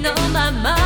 know my mind.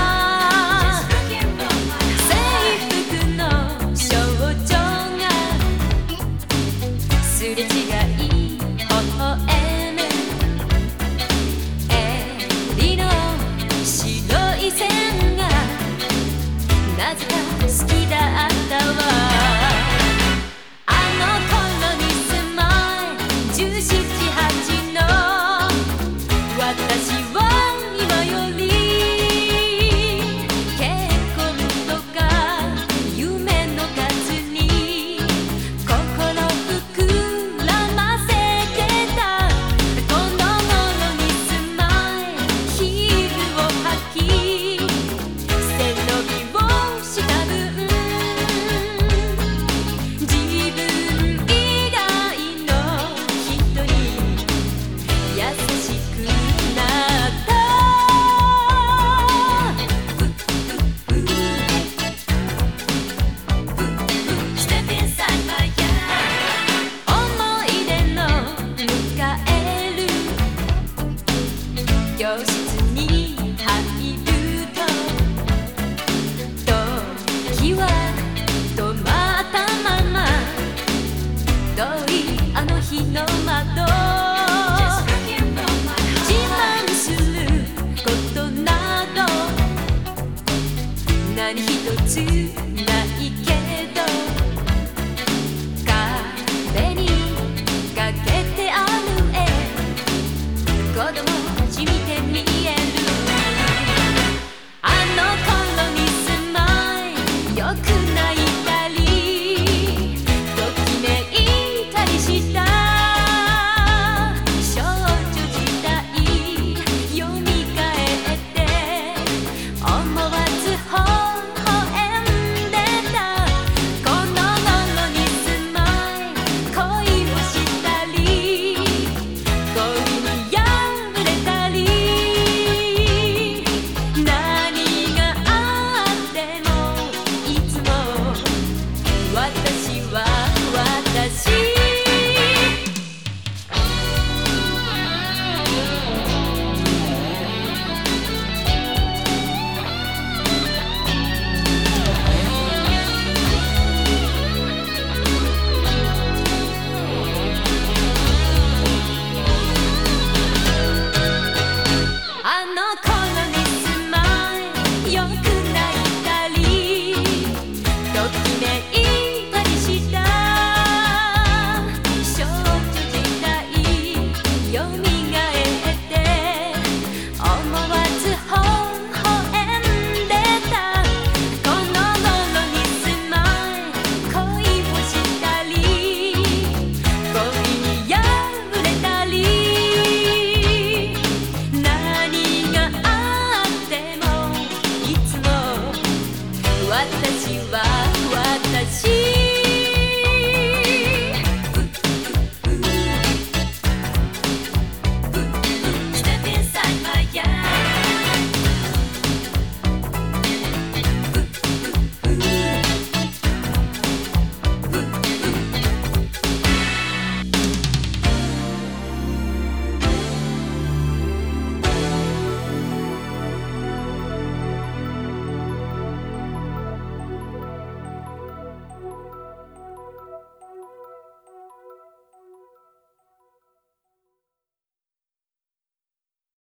教室にとはまったままあの日の自慢することなど何一つない